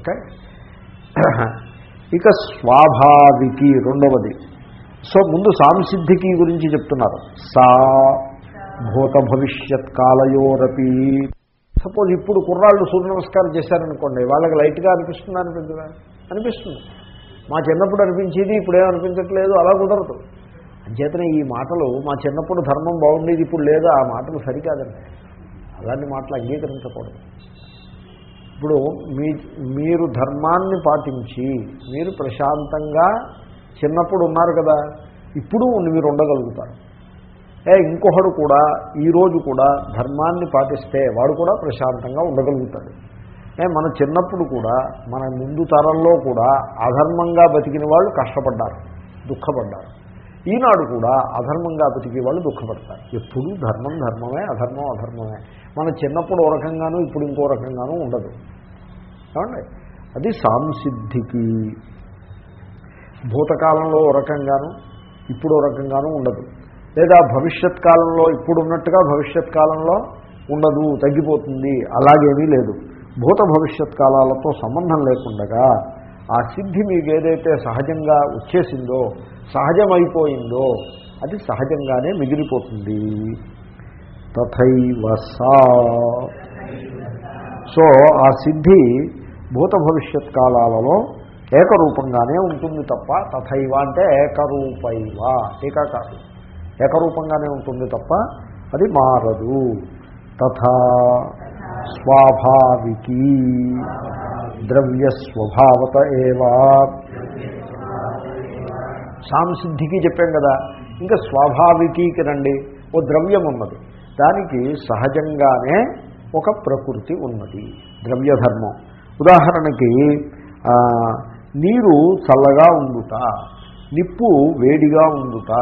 Okay? ఇక స్వాభావికి రెండవది. So ముందు సాంసిద్ధికి గురించి చెప్తున్నారు. సా భూత భవిష్యత్ కాలయోరపి. సపోజ్ ఇప్పుడు కుర్రాళ్ళు సూర్య నమస్కారం చేశారనుకోండి వాళ్ళకి లైట్గా అనిపిస్తుంది అనిపించదా అనిపిస్తుంది. మా చిన్నప్పుడు అనిపించేది ఇప్పుడేం అనిపించట్లేదు అలా కుదరదు. అంచేతనే ఈ మాటలు మా చిన్నప్పుడు ధర్మం బాగుండేది ఇప్పుడు లేదా ఆ మాటలు సరికాదండి. అలాంటి మాటలు అంగీకరించకూడదు. ఇప్పుడు మీ మీరు ధర్మాన్ని పాటించి మీరు ప్రశాంతంగా చిన్నప్పుడు ఉన్నారు కదా ఇప్పుడు మీరు ఉండగలుగుతారు. ఏ ఇంకొకడు కూడా ఈరోజు కూడా ధర్మాన్ని పాటిస్తే వాడు కూడా ప్రశాంతంగా ఉండగలుగుతాడు. ఏ మన చిన్నప్పుడు కూడా మన ముందు తరంలో కూడా అధర్మంగా బతికిన వాళ్ళు కష్టపడ్డారు దుఃఖపడ్డారు. ఈనాడు కూడా అధర్మంగా బతికి వాళ్ళు దుఃఖపడతారు. ఎప్పుడు ధర్మం ధర్మమే అధర్మం అధర్మమే. మన చిన్నప్పుడు ఓ రకంగానూ ఇప్పుడు ఇంకో రకంగానూ ఉండదు. ఏమండి? అది సాంసిద్ధికి. భూతకాలంలో ఓ రకంగాను ఇప్పుడు ఓ రకంగానూ ఉండదు. లేదా భవిష్యత్ కాలంలో ఇప్పుడు ఉన్నట్టుగా భవిష్యత్ కాలంలో ఉండదు తగ్గిపోతుంది అలాగేమీ లేదు. భూత భవిష్యత్ కాలాలతో సంబంధం లేకుండగా ఆ సిద్ధి మీకు ఏదైతే సహజంగా వచ్చేసిందో సహజమైపోయిందో అది సహజంగానే మిగిలిపోతుంది. తథైవ సా. సో ఆ సిద్ధి భూత భవిష్యత్ కాలాలలో ఏకరూపంగానే ఉంటుంది తప్ప తథైవ అంటే ఏకరూపైవ టీకాకారు. ఏకరూపంగానే ఉంటుంది తప్ప అది మారదు. తథా స్వాభావికీ. ద్రవ్య స్వభావత ఏవా. సాంసిద్ధికి చెప్పాం కదా. ఇంకా స్వాభావికీకి రండి. ఓ ద్రవ్యం ఉన్నది. దానికి సహజంగానే ఒక ప్రకృతి ఉన్నది. ద్రవ్యధర్మం. ఉదాహరణకి నీరు చల్లగా ఉండుట నిప్పు వేడిగా ఉండుట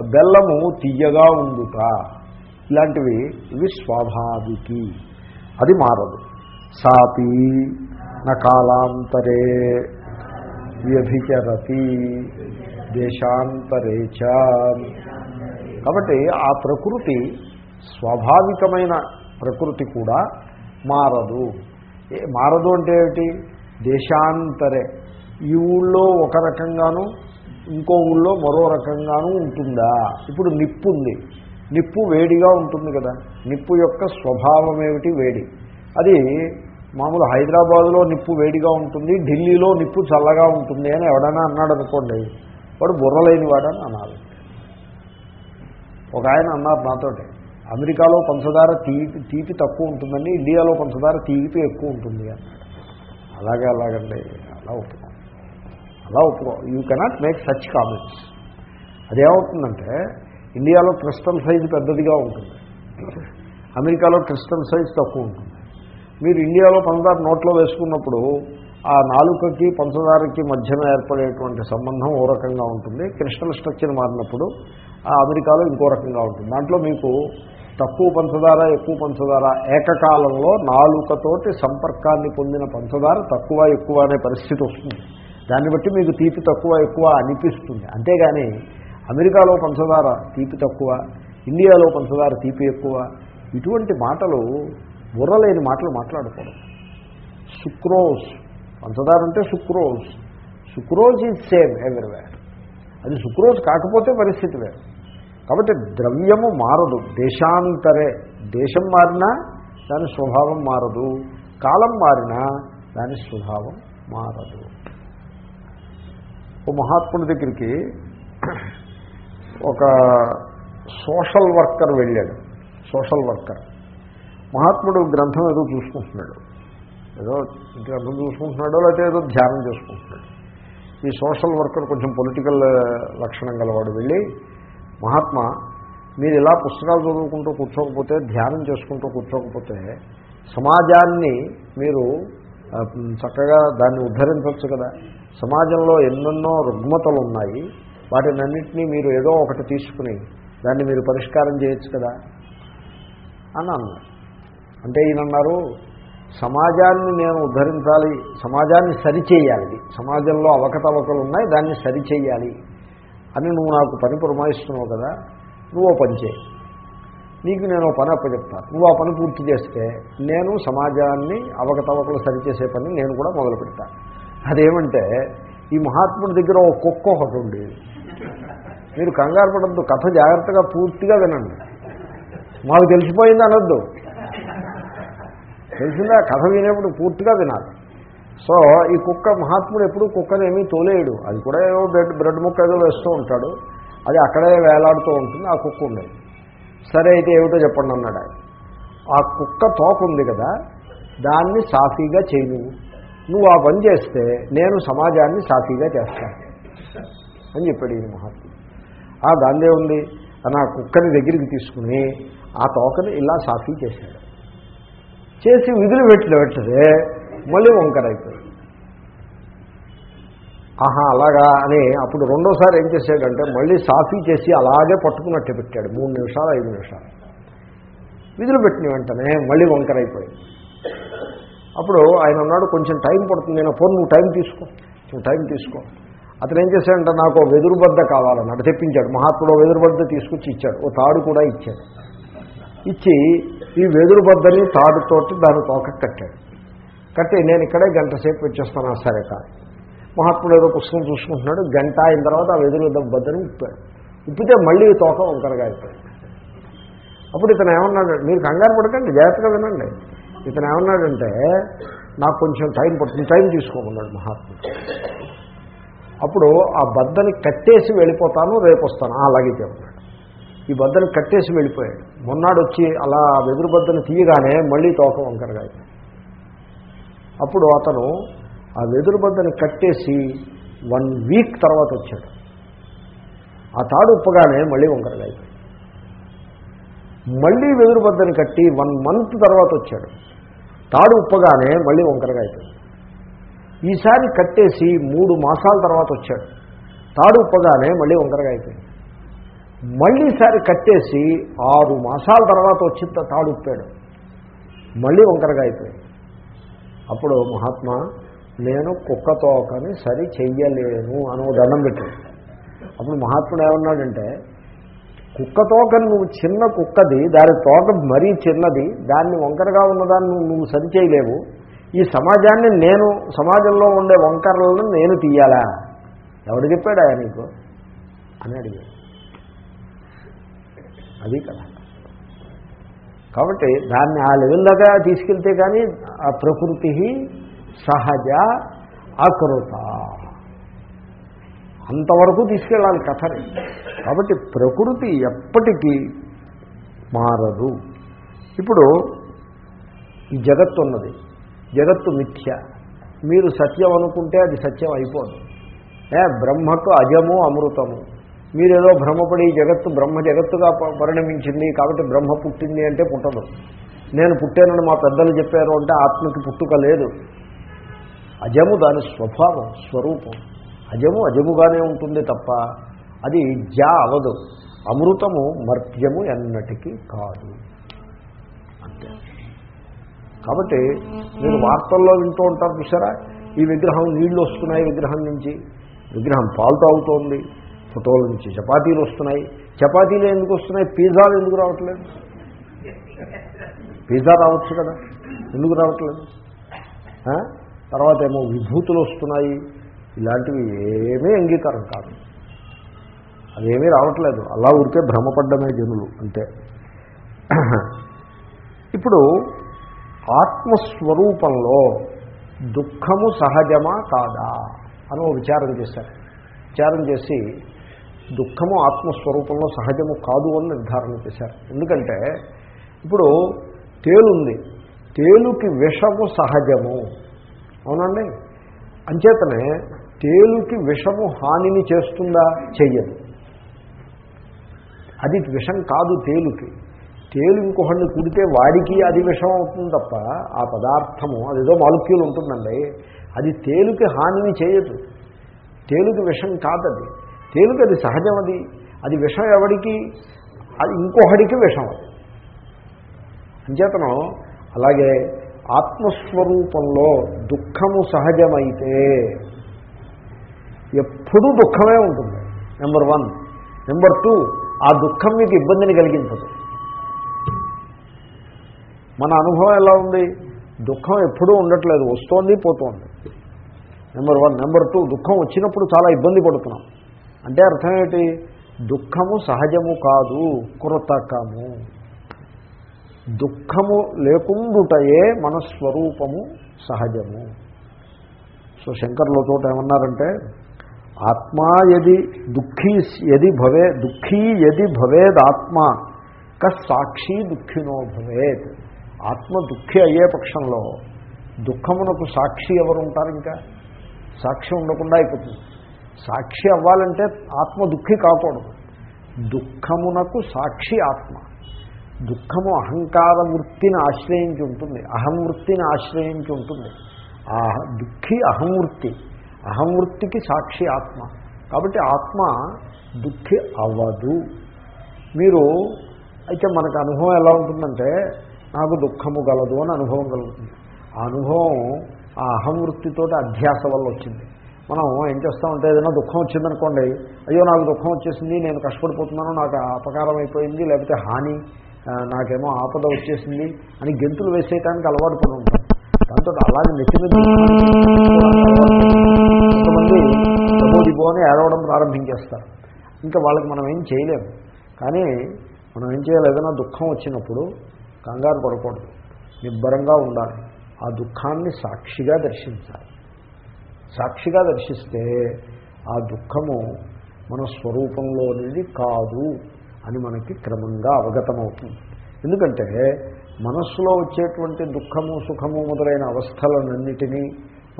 బెల్లము తీయగా ఉండుట ఇలాంటివి ఇవి స్వాభావికి. అది మారదు. సాపి నకాలాంతరే వ్యభిచరతి దేశాంతరే చ కాబట్టి ఆ ప్రకృతి స్వాభావికమైన ప్రకృతి కూడా మారదు. మారదు అంటే ఏమిటి? దేశాంతరే. ఈ ఊళ్ళో ఒక రకంగాను ఇంకో ఊళ్ళో మరో రకంగాను ఉంటుందా? ఇప్పుడు నిప్పు ఉంది. నిప్పు వేడిగా ఉంటుంది కదా. నిప్పు యొక్క స్వభావం ఏమిటి? వేడి. అది మామూలు హైదరాబాదులో నిప్పు వేడిగా ఉంటుంది ఢిల్లీలో నిప్పు చల్లగా ఉంటుంది అని ఎవడైనా అన్నాడు అనుకోండి వాడు బుర్రలేని వాడని అనాలి. ఒక ఆయన అన్నారు నాతోటి అమెరికాలో పంచదార తీపి తీపి తక్కువ ఉంటుందండి ఇండియాలో పంచదార తీపి ఎక్కువ ఉంటుంది అన్నాడు అలాగే అలాగండి అలా ఒప్పుకో. అలా ఒప్పుకో. You cannot make such comments అదేమవుతుందంటే ఇండియాలో క్రిస్టల్ సైజు పెద్దదిగా ఉంటుంది. అమెరికాలో క్రిస్టల్ సైజ్ తక్కువ ఉంటుంది. మీరు ఇండియాలో పంచదార నోట్లో వేసుకున్నప్పుడు ఆ నాలుకకి పంచదారకి మధ్యన ఏర్పడేటువంటి సంబంధం ఓ రకంగా ఉంటుంది. క్రిస్టల్ స్ట్రక్చర్ మారినప్పుడు ఆ అమెరికాలో ఇంకో రకంగా ఉంటుంది. దాంట్లో మీకు తక్కువ పంచదార ఎక్కువ పంచదార ఏకకాలంలో నాలుకతోటి సంపర్కాన్ని పొందిన పంచదార తక్కువ ఎక్కువ అనే పరిస్థితి వస్తుంది. దాన్ని బట్టి మీకు తీపి తక్కువ ఎక్కువ అనిపిస్తుంది. అంతేగాని అమెరికాలో పంచదార తీపి తక్కువ ఇండియాలో పంచదార తీపి ఎక్కువ ఇటువంటి మాటలు బుర్రలేని మాటలు మాట్లాడకూడదు. సుక్రోజ్. పంచదార అంటే sucrose. Sucrose is same everywhere. అది సుక్రోజ్ కాకపోతే పరిస్థితి వేరు. కాబట్టి ద్రవ్యము మారదు. దేశాంతరే. దేశం మారినా దాని స్వభావం మారదు. కాలం మారినా దాని స్వభావం మారదు. ఓ మహాత్ముడి దగ్గరికి ఒక సోషల్ వర్కర్ వెళ్ళాడు. Social worker. మహాత్ముడు గ్రంథం ఏదో చూసుకుంటున్నాడు. ఏదో గ్రంథం చూసుకుంటున్నాడో లేకపోతే ఏదో ధ్యానం చేసుకుంటున్నాడు. ఈ సోషల్ వర్కర్ కొంచెం పొలిటికల్ లక్షణం గలవాడు వెళ్ళి మహాత్మా మీరు ఇలా పుస్తకాలు చదువుకుంటూ కూర్చోకపోతే ధ్యానం చేసుకుంటూ కూర్చోకపోతే సమాజాన్ని మీరు చక్కగా దాన్ని ఉద్ధరించవచ్చు కదా. సమాజంలో ఎన్నెన్నో రుగ్మతలు ఉన్నాయి వాటినన్నింటినీ మీరు ఏదో ఒకటి తీసుకుని దాన్ని మీరు పరిష్కారం చేయొచ్చు కదా. అని అన్నారు అంటే ఈయనన్నారు సమాజాన్ని నేను ఉద్ధరించాలి సమాజాన్ని సరిచేయాలి సమాజంలో అవకతవకలు ఉన్నాయి దాన్ని సరిచేయాలి అని నువ్వు నాకు పని పురమాయిస్తున్నావు కదా నువ్వు పని చేయి. నీకు నేను ఓ పని అప్పచెప్తాను నువ్వు ఆ పని పూర్తి చేస్తే నేను సమాజాన్ని అవకతవకలు సరిచేసే పని నేను కూడా మొదలు పెడతాను అదేమంటే ఈ మహాత్ముడి దగ్గర ఒక కుక్క ఒకటి ఉంది. మీరు కంగారు పడద్దు కథ జాగ్రత్తగా పూర్తిగా వినండి. మాకు తెలిసిపోయింది అనొద్దు. తెలిసిందా కథ వినేప్పుడు పూర్తిగా వినాలి. సో ఈ కుక్క మహాత్ముడు ఎప్పుడు కుక్కని ఏమీ తోలేయడు అది కూడా ఏవో బ్రెడ్ బ్రెడ్ ముక్క ఏదో వేస్తూ ఉంటాడు. అది అక్కడే వేలాడుతూ ఉంటుంది ఆ కుక్క ఉండేది. సరే అయితే ఏమిటో చెప్పండి అన్నాడు ఆయన. ఆ కుక్క తోక ఉంది కదా దాన్ని సాఫీగా చేయి. నువ్వు నువ్వు ఆ పని చేస్తే నేను సమాజాన్ని సాఫీగా చేస్తాను అని చెప్పాడు ఈయన మహాత్ముడు. ఆ దాందే ఉంది అని ఆ కుక్కని దగ్గరికి తీసుకుని ఆ తోకని ఇలా సాఫీ చేశాడు. చేసి విధులు పెట్టిన వెంటనే మళ్ళీ వంకర అయిపోయింది. ఆహా అలాగా అని అప్పుడు రెండోసారి ఏం చేశాడంటే మళ్ళీ సాఫీ చేసి అలాగే పట్టుకున్నట్టు పెట్టాడు. మూడు నిమిషాలు ఐదు నిమిషాలు. విధులు పెట్టిన వెంటనే మళ్ళీ వంకర అయిపోయింది. అప్పుడు ఆయన అన్నాడు కొంచెం టైం పడుతుంది నేను ఫోన్ నువ్వు టైం తీసుకో నువ్వు టైం తీసుకో. అతను ఏం చేశాడంటే నాకు వెదురుబద్ద వెదురు బద్ద కావాలన్నాడు. తెప్పించాడు. మహాత్ముడు వెదురుబద్ద వెదురు బద్ద తీసుకొచ్చి ఇచ్చాడు. ఓ తాడు కూడా ఇచ్చాడు. ఇచ్చి ఈ వెదురు బద్దని తాడుతోటి దాని తోక కట్టాడు. కట్టి నేను ఇక్కడే గంట సేపు వచ్చేస్తాను సరే కాదు. మహాత్ముడు ఏదో పుస్తకం చూసుకుంటున్నాడు గంట అయిన తర్వాత ఆ వెదురు బద్దని ఉప్పాడు. ఉప్పితే మళ్ళీ తోక వంకరగా అయిపోయింది. అప్పుడు ఇతను ఏమన్నాడు మీరు కంగారు పడకండి జాగ్రత్తగా వినండి. ఇతను ఏమన్నాడంటే నాకు కొంచెం టైం పడుతుంది టైం తీసుకోమన్నాడు మహాత్ముడు. అప్పుడు ఆ బద్దని కట్టేసి వెళ్ళిపోతాను రేపు వస్తాను అలాగే చెప్పాడు. ఈ బద్దను కట్టేసి వెళ్ళిపోయాడు. మొన్నాడు వచ్చి అలా వెదురు బద్దను తీయగానే మళ్ళీ తోక వంకరగా అప్పుడు అతను ఆ వెదురు బద్దని కట్టేసి వన్ వీక్ తర్వాత వచ్చాడు. ఆ తాడు ఉప్పగానే మళ్ళీ వంకరగా అయిపోయింది. మళ్ళీ వెదురు బద్దని కట్టి వన్ మంత్ తర్వాత వచ్చాడు. తాడు ఉప్పగానే మళ్ళీ వంకరగా అయిపోయింది. ఈసారి కట్టేసి మూడు మాసాల తర్వాత వచ్చాడు. తాడు ఉప్పగానే మళ్ళీ వంకరగా అయిపోయింది. మళ్ళీసారి కట్టేసి ఆరు మాసాల తర్వాత వచ్చి తాడుప్పాడు. మళ్ళీ వంకరగా అయిపోయింది. అప్పుడు మహాత్మా నేను కుక్క తోకని సరి చెయ్యలేను అని ఓ దండం పెట్టాడు. అప్పుడు మహాత్ముడు ఏమన్నాడంటే కుక్క తోకని నువ్వు చిన్న కుక్కది దాని తోక మరీ చిన్నది దాన్ని వంకరగా ఉన్నదాన్ని నువ్వు నువ్వు సరి చేయలేవు. ఈ సమాజాన్ని నేను సమాజంలో ఉండే వంకరలను నేను తీయాలా? ఎవడు చెప్పాడా నీకు? అని అడిగాడు. అది కదా కాబట్టి దాన్ని ఆ లెవెల్ దాకా తీసుకెళ్తే కానీ ఆ ప్రకృతి సహజ అకృత. అంతవరకు తీసుకెళ్ళాలి కథని. కాబట్టి ప్రకృతి ఎప్పటికీ మారదు. ఇప్పుడు ఈ జగత్తు ఉన్నది. జగత్తు మిథ్య. మీరు సత్యం అనుకుంటే అది సత్యం అయిపోదు. ఏ బ్రహ్మకు అజము అమృతము. మీరేదో భ్రమపడి జగత్తు బ్రహ్మ జగత్తుగా ప- పరిణమించింది కాబట్టి బ్రహ్మ పుట్టింది అంటే పుట్టదు. నేను పుట్టానని మా పెద్దలు చెప్పారు అంటే ఆత్మకి పుట్టుక లేదు. అజము దాని స్వభావం స్వరూపం. అజము అజముగానే ఉంటుంది తప్ప అది జా అవదు. అమృతము మర్త్యము ఎన్నటికీ కాదు. అంతే. కాబట్టి మీరు వార్తల్లో వింటూ ఉంటారు చూసారా? ఈ విగ్రహం నీళ్ళు వస్తున్నాయి విగ్రహం నుంచి. విగ్రహం పాలు తాగుతోంది. ఫోటోల నుంచి చపాతీలు వస్తున్నాయి. చపాతీలు ఎందుకు వస్తున్నాయి? పిజ్జాలు ఎందుకు రావట్లేదు? పిజ్జా రావచ్చు కదా? ఎందుకు రావట్లేదు? తర్వాత ఏమో విభూతులు వస్తున్నాయి. ఇలాంటివి ఏమీ అంగీకారం కాదు. అదేమీ రావట్లేదు. అలా ఊరికే భ్రమపడ్డమే జనులు అంతే. ఇప్పుడు ఆత్మస్వరూపంలో దుఃఖము సహజమా కాదా అని ఒక విచారం చేశారు. విచారం చేసి దుఃఖము ఆత్మస్వరూపంలో సహజము కాదు అని నిర్ధారణ చేశారు. ఎందుకంటే ఇప్పుడు తేలుంది. తేలుకి విషము సహజము. అవునండి? అంచేతనే తేలుకి విషము హానిని చేస్తుందా? చెయ్యదు. అది విషం కాదు తేలుకి. తేలు ఇంకొకడిని కుడితే వాడికి అది విషం అవుతుంది తప్ప ఆ పదార్థము అదేదో మాలిక్యూల్ ఉంటుందండి. అది తేలుకి హానిని చేయదు. తేలుకి విషం కాదది. తేలికది అది సహజం అది. అది విషం ఎవడికి? అది ఇంకొకడికి విషం. అది అంచేతనం అలాగే ఆత్మస్వరూపంలో దుఃఖము సహజమైతే ఎప్పుడూ దుఃఖమే ఉంటుంది. నెంబర్ వన్ నెంబర్ టూ ఆ దుఃఖం మీకు ఇబ్బందిని కలిగించదు. మన అనుభవం ఎలా ఉంది? దుఃఖం ఎప్పుడూ ఉండట్లేదు. వస్తోంది పోతోంది. నెంబర్ వన్ నెంబర్ టూ దుఃఖం వచ్చినప్పుడు చాలా ఇబ్బంది పడుతున్నాం. అంటే అర్థం ఏమిటి దుఃఖము సహజము కాదు కృతకము. దుఃఖము లేకుండుటయే మన స్వరూపము సహజము. సో శంకర్ల చోట ఏమన్నారంటే ఆత్మా యది దుఃఖీ యది భవే దుఃఖీ యది భవేద్ ఆత్మ క సాక్షి దుఃఖినో భవేత్. ఆత్మ దుఃఖి అయ్యే పక్షంలో దుఃఖమునకు సాక్షి ఎవరు ఉంటారు ఇంకా? సాక్షి ఉండకుండా అయిపోతుంది. సాక్షి అవ్వాలంటే ఆత్మ దుఃఖి కాకూడదు. దుఃఖమునకు సాక్షి ఆత్మ. దుఃఖము అహంకార వృత్తిని ఆశ్రయించి ఉంటుంది. అహం వృత్తిని ఆశ్రయించి ఉంటుంది. ఆ దుఃఖి అహంవృత్తి అహంవృత్తికి సాక్షి ఆత్మ. కాబట్టి ఆత్మ దుఃఖి అవ్వదు మీరు అయితే మనకు అనుభవం ఎలా ఉంటుందంటే నాకు దుఃఖము గలదు అని అనుభవం కలుగుతుంది. ఆ అనుభవం ఆ అహంవృత్తితో అధ్యాస వల్ల వచ్చింది. మనం ఏం చేస్తామంటే ఏదైనా దుఃఖం వచ్చిందనుకోండి అయ్యో నాకు దుఃఖం వచ్చేసింది నేను కష్టపడిపోతున్నాను నాకు అపకారం అయిపోయింది లేకపోతే హాని నాకేమో ఆపద వచ్చేసింది అని గెంతులు వేసేయటానికి అలవాటు పడి ఉంటాం. దాంతో అలాగే నెత్తి మీద కొంతమంది అని ఏడవడం ప్రారంభించేస్తారు. ఇంకా వాళ్ళకి మనం ఏం చేయలేము కానీ మనం ఏం చేయాలి? ఏదైనా దుఃఖం వచ్చినప్పుడు కంగారు పడకూడదు. నిబ్బరంగా ఉండాలి. ఆ దుఃఖాన్ని సాక్షిగా దర్శించాలి. సాక్షిగా దర్శిస్తే ఆ దుఃఖము మన స్వరూపంలోనిది కాదు అని మనకి క్రమంగా అవగతమవుతుంది. ఎందుకంటే మనస్సులో వచ్చేటువంటి దుఃఖము సుఖము మొదలైన అవస్థలన్నిటినీ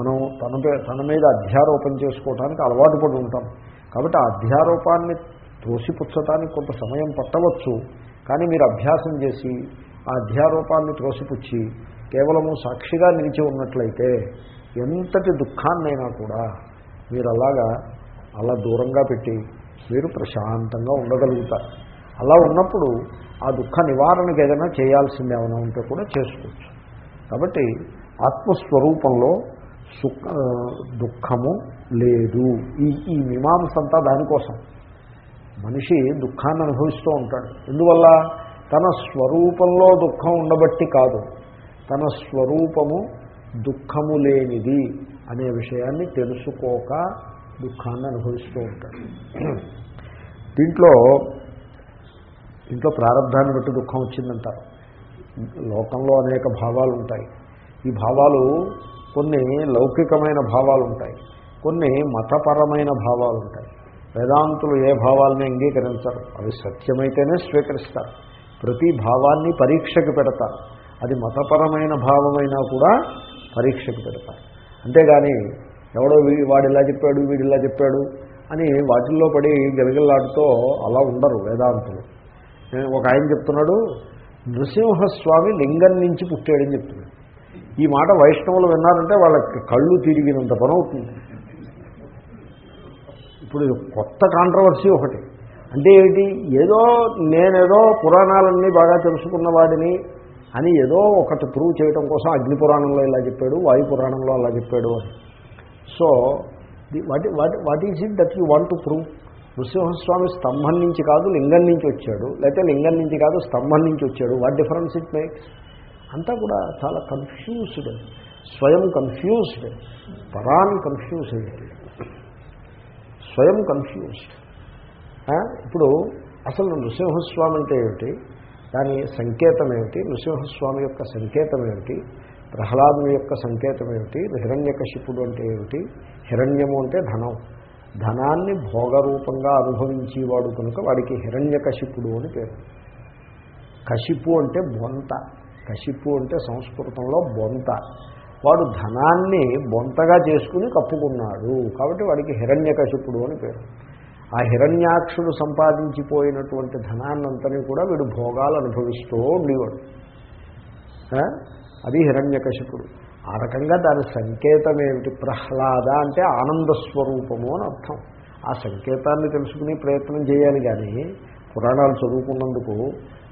మనం తన తన మీద అధ్యారోపణ చేసుకోవడానికి అలవాటు పడి ఉంటాం. కాబట్టి ఆ అధ్యారోపాన్ని త్రోసిపుచ్చటానికి కొంత సమయం పట్టవచ్చు. కానీ మీరు అభ్యాసం చేసి ఆ అధ్యారోపాన్ని త్రోసిపుచ్చి కేవలము సాక్షిగా నిలిచి ఉన్నట్లయితే ఎంతటి దుఃఖాన్నైనా కూడా మీరు అలాగా అలా దూరంగా పెట్టి మీరు ప్రశాంతంగా ఉండగలుగుతారు. అలా ఉన్నప్పుడు ఆ దుఃఖ నివారణకు ఏదైనా చేయాల్సింది ఏమైనా ఉంటే కూడా చేసుకోవచ్చు. కాబట్టి ఆత్మస్వరూపంలో సుఖ దుఃఖము లేదు. ఈ ఈ మీమాంస అంతా దానికోసం. మనిషి దుఃఖాన్ని అనుభవిస్తూ ఉంటాడు. ఎందువల్ల? తన స్వరూపంలో దుఃఖం ఉండబట్టి కాదు. తన స్వరూపము దుఃఖము లేనిది అనే విషయాన్ని తెలుసుకోక దుఃఖాన్ని అనుభవిస్తూ ఉంటాడు. దీంట్లో ఇంట్లో ప్రారంభాన్ని బట్టి దుఃఖం వచ్చిందంటారు లోకంలో అనేక భావాలు ఉంటాయి. ఈ భావాలు కొన్ని లౌకికమైన భావాలు ఉంటాయి. కొన్ని మతపరమైన భావాలు ఉంటాయి. వేదాంతులు ఏ భావాలని అంగీకరించరు. అవి సత్యమైతేనే స్వీకరిస్తారు. ప్రతి భావాన్ని పరీక్షకు పెడతారు. అది మతపరమైన భావమైనా కూడా పరీక్షకు పెడతారు. అంతేగాని ఎవడో వీ- వాడు ఇలా చెప్పాడు వీడు ఇలా చెప్పాడు అని వాటిల్లో పడి గలగలాడుతూ అలా ఉండరు వేదాంతులు. ఒక ఆయన చెప్తున్నాడు నృసింహస్వామి లింగం నుంచి పుట్టాడని చెప్తున్నాడు. ఈ మాట వైష్ణవులు విన్నారంటే వాళ్ళకి కళ్ళు తిరిగినంత పని అవుతుంది ఇప్పుడు కొత్త కాంట్రవర్సీ ఒకటి. అంటే ఏమిటి? ఏదో నేనేదో పురాణాలన్నీ బాగా తెలుసుకున్న వాడిని అని ఏదో ఒకటి ప్రూవ్ చేయడం కోసం అగ్ని పురాణంలో ఇలా చెప్పాడు వాయు పురాణంలో అలా చెప్పాడు అని. So what what what is it that you want to prove Nrusimha Swamy స్తంభం నుంచి కాదు లింగం నుంచి వచ్చాడు. లేకపోతే లింగం నుంచి కాదు స్తంభం నుంచి వచ్చాడు. వాట్ డిఫరెన్స్ ఇట్ మేక్స్ అంతా కూడా చాలా కన్ఫ్యూజ్డ్ స్వయం కన్ఫ్యూజ్డ్ పరాన్ కన్ఫ్యూజ్డ్ స్వయం కన్ఫ్యూజ్డ్ ఇప్పుడు అసలు నృసింహస్వామి అంటే ఏమిటి? దాని సంకేతం ఏమిటి నృసింహస్వామి యొక్క సంకేతం ఏమిటి ప్రహ్లాదుని యొక్క సంకేతం ఏమిటి హిరణ్యకశిపుడు అంటే ఏమిటి? హిరణ్యము అంటే ధనం. ధనాన్ని భోగరూపంగా అనుభవించేవాడు కనుక వాడికి హిరణ్యకశిపుడు అని పేరు. కశిపు అంటే బొంత. కశిపు అంటే సంస్కృతంలో బొంత. వాడు ధనాన్ని బొంతగా చేసుకుని కప్పుకున్నాడు. కాబట్టి వాడికి హిరణ్యకశిపుడు అని పేరు. ఆ హిరణ్యాక్షుడు సంపాదించిపోయినటువంటి ధనాన్నంతని కూడా వీడు భోగాలు అనుభవిస్తూ ఉండేవాడు. అది హిరణ్యకశిపుడు. ఆ రకంగా దాని సంకేతం ఏమిటి ప్రహ్లాద అంటే ఆనంద స్వరూపము అని అర్థం. ఆ సంకేతాన్ని తెలుసుకునే ప్రయత్నం చేయాలి కానీ పురాణాలు చదువుకున్నందుకు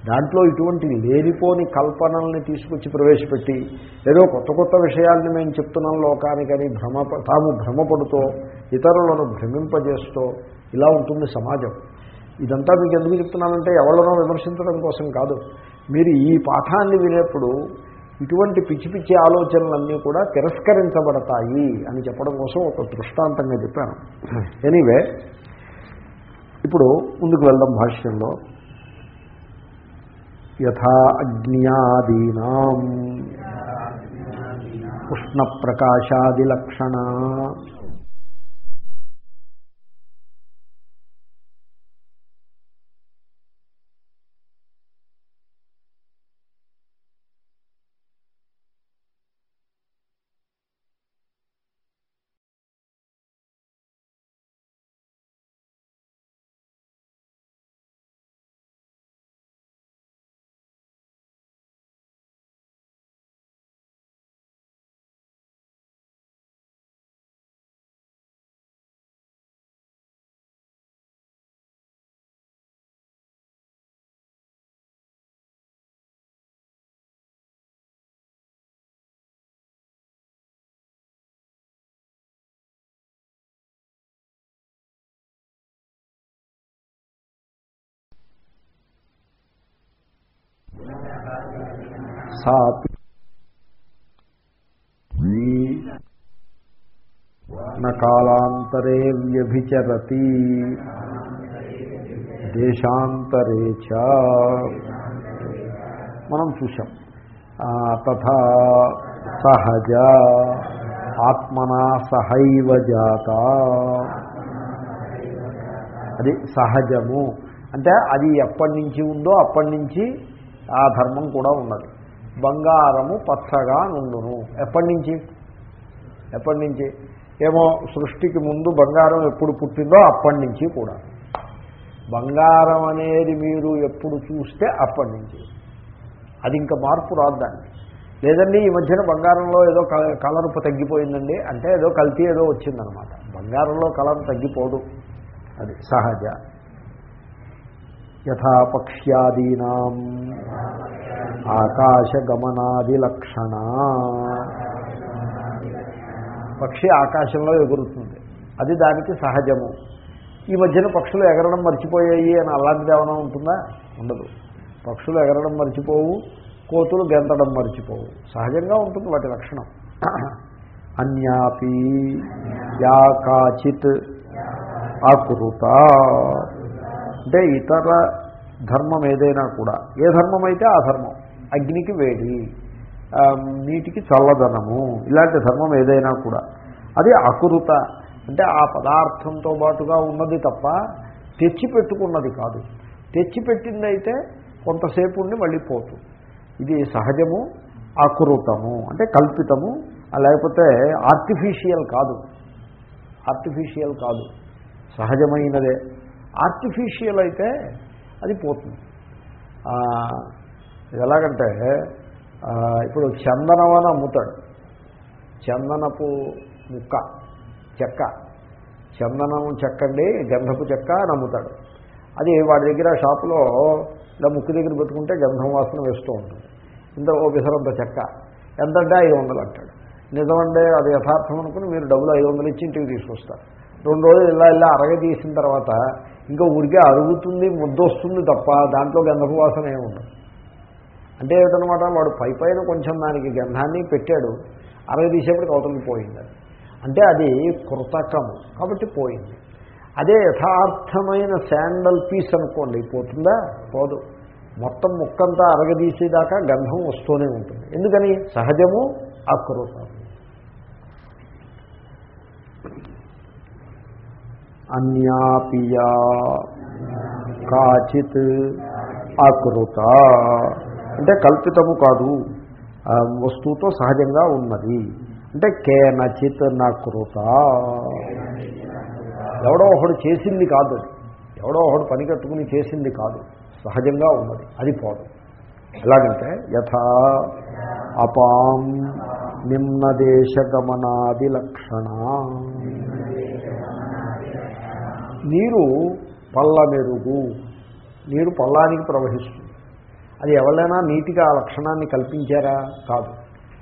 దాంట్లో ఇటువంటి లేనిపోని కల్పనల్ని తీసుకొచ్చి ప్రవేశపెట్టి ఏదో కొత్త కొత్త విషయాల్ని మేము చెప్తున్నాం లోకానికని భ్రమ తాము భ్రమపడుతూ ఇతరులను భ్రమింపజేస్తూ ఇలా ఉంటుంది సమాజం. ఇదంతా మీకు ఎందుకు చెప్తున్నానంటే ఎవరినో విమర్శించడం కోసం కాదు. మీరు ఈ పాఠాన్ని వినేప్పుడు ఇటువంటి పిచ్చి పిచ్చి ఆలోచనలన్నీ కూడా తిరస్కరించబడతాయి అని చెప్పడం కోసం ఒక దృష్టాంతంగా చెప్పాను. ఎనీవే ఇప్పుడు ముందుకు వెళ్దాం భాష్యంలో. యథా అగ్నియాదీనా ఉష్ణ ప్రకాశాది లక్షణ. సాపి కాలాంతరే వ్యభిచరతి దేశాంతరే చ. మనం చూసాం తథా సహజ ఆత్మనా సహైవ జాత. అది సహజము. అంటే అది ఎప్పటి నుంచి ఉందో అప్పటి నుంచి ఆ ధర్మం కూడా ఉన్నది. బంగారము పచ్చగా నుండును. ఎప్పటి నుంచి? ఎప్పటి నుంచి? ఏమో సృష్టికి ముందు బంగారం ఎప్పుడు పుట్టిందో అప్పటి నుంచి కూడా. బంగారం అనేది మీరు ఎప్పుడు చూస్తే అప్పటి నుంచి. అది ఇంకా మార్పు రాద్దండి లేదండి ఈ మధ్యన బంగారంలో ఏదో కలర్ తగ్గిపోయిందండి. అంటే ఏదో కల్తీ ఏదో వచ్చిందనమాట. బంగారంలో కలర్ తగ్గిపోదు. అది సహజ. యథా పక్ష్యాదీనా ఆకాశగమనాది లక్షణ పక్షి ఆకాశంలో ఎగురుతుంది. అది దానికి సహజము. ఈ మధ్యన పక్షులు ఎగరడం మర్చిపోయాయి అని అలాంటిది ఏమైనా ఉంటుందా? ఉండదు. పక్షులు ఎగరడం మర్చిపోవు కోతులు గెంతడం మర్చిపోవు. సహజంగా ఉంటుంది వాటి లక్షణం. అన్యాపి యా కాచిత్ ఆకృత అంటే ఇతర ధర్మం ఏదైనా కూడా ఏ ధర్మం అయితే ఆ ధర్మం అగ్నికి వేడి నీటికి చల్లదనము ఇలాంటి ధర్మం ఏదైనా కూడా అది అకృత. అంటే ఆ పదార్థంతో పాటుగా ఉన్నది తప్ప తెచ్చిపెట్టుకున్నది కాదు. తెచ్చిపెట్టిందైతే కొంతసేపు ఉండి మళ్ళీ పోతుంది ఇది సహజము అకృతము అంటే కల్పితము లేకపోతే ఆర్టిఫిషియల్ కాదు. ఆర్టిఫిషియల్ కాదు. సహజమైనదే. ఆర్టిఫిషియల్ అయితే అది పోతుంది. ఎలాగంటే ఇప్పుడు చందనం అని అమ్ముతాడు. చందనపు ముక్క చెక్క. చందనం చెక్కండి గంధపు చెక్క అని అమ్ముతాడు. అది వాడి దగ్గర షాపులో ఇలా ముక్కు దగ్గర పెట్టుకుంటే గంధం వాసన వేస్తూ ఉంటుంది. ఇంత ఓ విసరంత చెక్క. ఎంతంటే ఐదు వందలు అంటాడు. నిజమంటే అది యథార్థం అనుకుని మీరు డబ్బులు ఐదు వందలు ఇచ్చి ఇంటికి తీసుకొస్తారు. రెండు రోజులు ఇలా ఇలా అరగ తీసిన తర్వాత ఇంకా ఊరికే అరుగుతుంది ముద్దొస్తుంది తప్ప దాంట్లో గంధపు వాసన ఏముండదు అంటే ఏమిటనమాట వాడు పై పైన కొంచెం దానికి గంధాన్ని పెట్టాడు అరగ తీసేపటికి అవతలకి పోయింది. అంటే అది కృతకము కాబట్టి పోయింది. అదే యథార్థమైన శాండల్ పీస్ అనుకోండి పోతుందా? పోదు. మొత్తం ముక్కంతా అరగదీసేదాకా గంధం వస్తూనే ఉంటుంది. ఎందుకని? సహజము అకృతం అన్యాపియా. కాచిత్ అకృత. అంటే కల్పితము కాదు వస్తువుతో సహజంగా ఉన్నది. అంటే కేనచిత్ నకృత. ఎవడో ఒకడు చేసింది కాదు. ఎవడో ఒకడు పని కట్టుకుని చేసింది కాదు. సహజంగా ఉన్నది. అది పోదు. ఎలాగంటే యథా అపాం నిమ్నదేశగమనాది లక్షణ. నీరు పల్లమెరుగు. నీరు పల్లానికి ప్రవహిస్తుంది. అది ఎవరైనా నీటికి ఆ లక్షణాన్ని కల్పించారా? కాదు.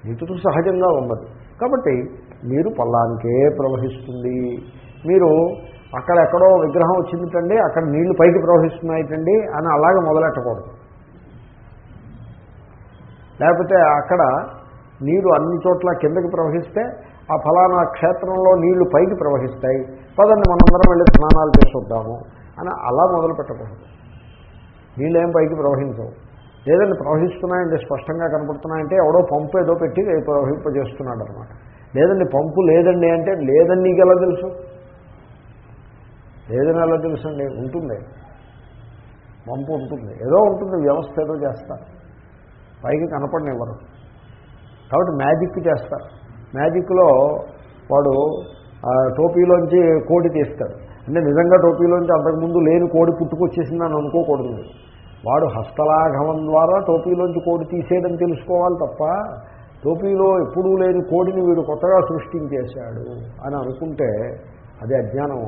నీటితో సహజంగా ఉన్నది. కాబట్టి నీరు పల్లానికే ప్రవహిస్తుంది. మీరు అక్కడెక్కడో విగ్రహం వచ్చిందిటండి అక్కడ నీళ్ళు పైకి ప్రవహిస్తున్నాయిటండి అని అలాగే మొదలెట్టకూడదు. లేకపోతే అక్కడ నీరు అన్ని చోట్ల కిందకి ప్రవహిస్తే ఆ ఫలానా క్షేత్రంలో నీళ్ళు పైకి ప్రవహిస్తాయి. పదండి మనందరం వెళ్ళి స్నానాలు చేసొద్దాము అని అలా మొదలు పెట్టకూడదు. నీళ్ళు ఏం పైకి ప్రవహించవు. లేదండి ప్రవహిస్తున్నాయండి స్పష్టంగా కనపడుతున్నాయంటే ఎవడో పంపు ఏదో పెట్టి ప్రవహింపజేస్తున్నాడు అనమాట లేదండి పంపు లేదండి అంటే లేదని నీకు ఎలా తెలుసు? లేదని ఎలా తెలుసండి? ఉంటుంది. పంపు ఉంటుంది. ఏదో ఉంటుంది వ్యవస్థ ఏదో చేస్తారు. పైకి కనపడనివ్వరు. కాబట్టి మ్యాజిక్ చేస్తారు. మ్యాజిక్లో వాడు టోపీలోంచి కోడి తీస్తాడు. అంటే నిజంగా టోపీలోంచి అంతకుముందు లేని కోడి పుట్టుకొచ్చేసిందని అనుకోకూడదు. వాడు హస్తలాఘవం ద్వారా టోపీలోంచి కోడి తీసేయడం తెలుసుకోవాలి తప్ప టోపీలో ఎప్పుడూ లేని కోడిని వీడు కొత్తగా సృష్టించేశాడు అని అనుకుంటే అది అజ్ఞానం